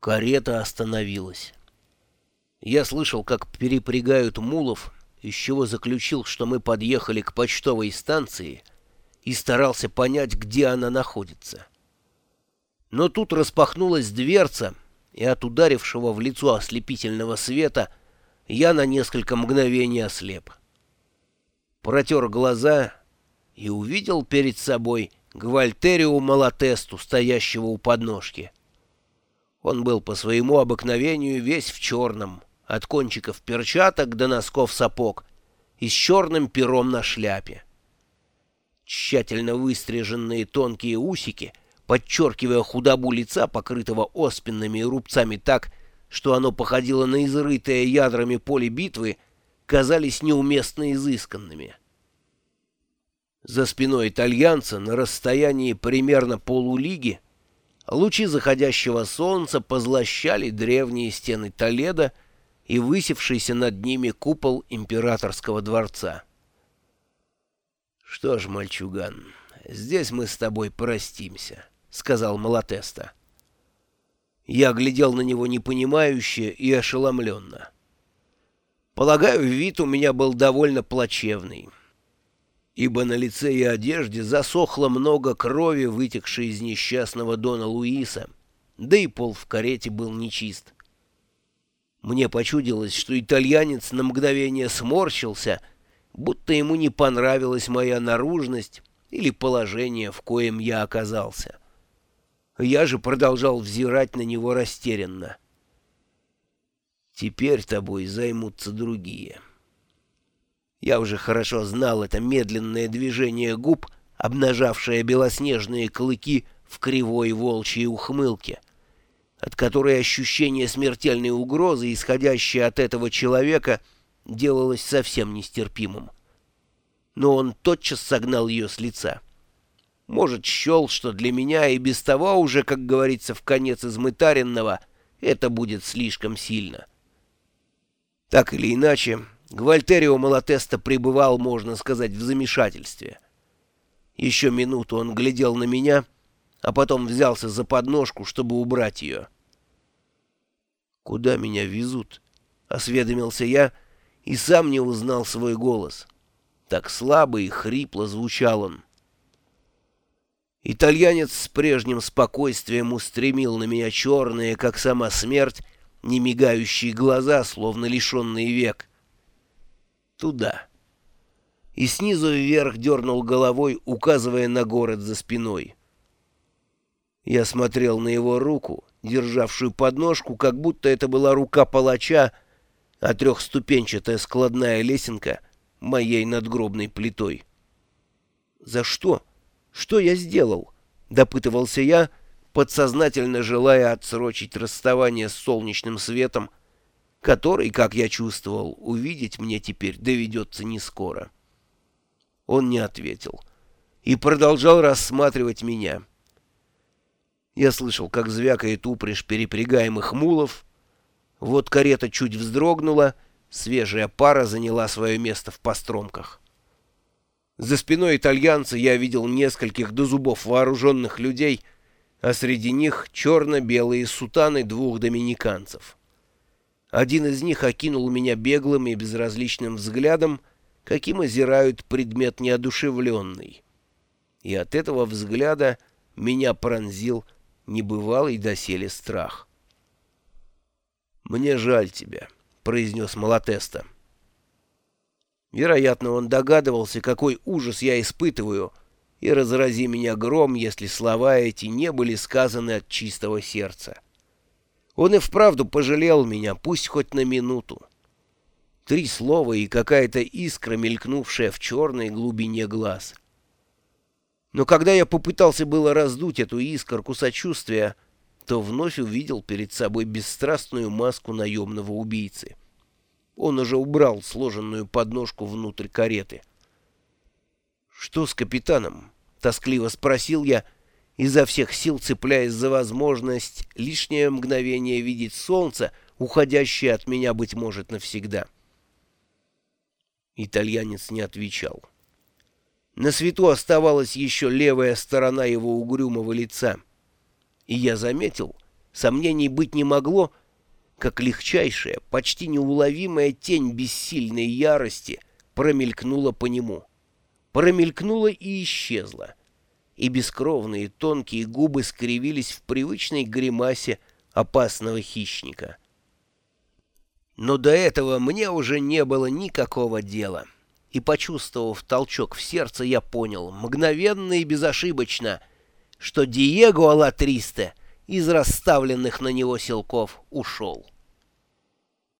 Карета остановилась. Я слышал, как перепрягают мулов, из чего заключил, что мы подъехали к почтовой станции и старался понять, где она находится. Но тут распахнулась дверца, и от ударившего в лицо ослепительного света я на несколько мгновений ослеп. Протер глаза и увидел перед собой Гвальтериу Малатесту, стоящего у подножки. Он был по своему обыкновению весь в черном, от кончиков перчаток до носков сапог, и с черным пером на шляпе. Тщательно выстриженные тонкие усики, подчеркивая худобу лица, покрытого оспинными рубцами так, что оно походило на изрытое ядрами поле битвы, казались неуместно изысканными. За спиной итальянца на расстоянии примерно полулиги лучи заходящего солнца позлощали древние стены Толеда и высевшийся над ними купол императорского дворца. «Что ж, мальчуган, здесь мы с тобой простимся», — сказал Малатеста. Я глядел на него непонимающе и ошеломленно. Полагаю, вид у меня был довольно плачевный ибо на лице и одежде засохло много крови, вытекшей из несчастного Дона Луиса, да и пол в карете был нечист. Мне почудилось, что итальянец на мгновение сморщился, будто ему не понравилась моя наружность или положение, в коем я оказался. Я же продолжал взирать на него растерянно. «Теперь тобой займутся другие». Я уже хорошо знал это медленное движение губ, обнажавшее белоснежные клыки в кривой волчьей ухмылке, от которой ощущение смертельной угрозы, исходящее от этого человека, делалось совсем нестерпимым. Но он тотчас согнал ее с лица. Может, счел, что для меня и без того уже, как говорится, в конец измытаренного, это будет слишком сильно. Так или иначе, Гвальтерио Малатеста пребывал, можно сказать, в замешательстве. Еще минуту он глядел на меня, а потом взялся за подножку, чтобы убрать ее. «Куда меня везут?» — осведомился я и сам не узнал свой голос. Так слабо и хрипло звучал он. Итальянец с прежним спокойствием устремил на меня черные, как сама смерть, немигающие глаза, словно лишенные век — туда. И снизу вверх дернул головой, указывая на город за спиной. Я смотрел на его руку, державшую подножку, как будто это была рука палача, а трехступенчатая складная лесенка моей надгробной плитой. «За что? Что я сделал?» — допытывался я, подсознательно желая отсрочить расставание с солнечным светом, который, как я чувствовал, увидеть мне теперь доведется не скоро. Он не ответил и продолжал рассматривать меня. Я слышал, как звякает упряжь перепрягаемых мулов. Вот карета чуть вздрогнула, свежая пара заняла свое место в постромках. За спиной итальянца я видел нескольких до зубов вооруженных людей, а среди них черно-белые сутаны двух доминиканцев. Один из них окинул меня беглым и безразличным взглядом, каким озирают предмет неодушевленный. И от этого взгляда меня пронзил небывалый доселе страх. «Мне жаль тебя», — произнес Малатеста. Вероятно, он догадывался, какой ужас я испытываю, и разрази меня гром, если слова эти не были сказаны от чистого сердца. Он и вправду пожалел меня, пусть хоть на минуту. Три слова и какая-то искра, мелькнувшая в черной глубине глаз. Но когда я попытался было раздуть эту искорку сочувствия, то вновь увидел перед собой бесстрастную маску наемного убийцы. Он уже убрал сложенную подножку внутрь кареты. «Что с капитаном?» — тоскливо спросил я, — изо всех сил цепляясь за возможность лишнее мгновение видеть солнце, уходящее от меня, быть может, навсегда. Итальянец не отвечал. На свету оставалась еще левая сторона его угрюмого лица. И я заметил, сомнений быть не могло, как легчайшая, почти неуловимая тень бессильной ярости промелькнула по нему. Промелькнула и исчезла. И бескровные тонкие губы скривились в привычной гримасе опасного хищника. Но до этого мне уже не было никакого дела. И, почувствовав толчок в сердце, я понял, мгновенно и безошибочно, что Диего Алатристе из расставленных на него силков ушел.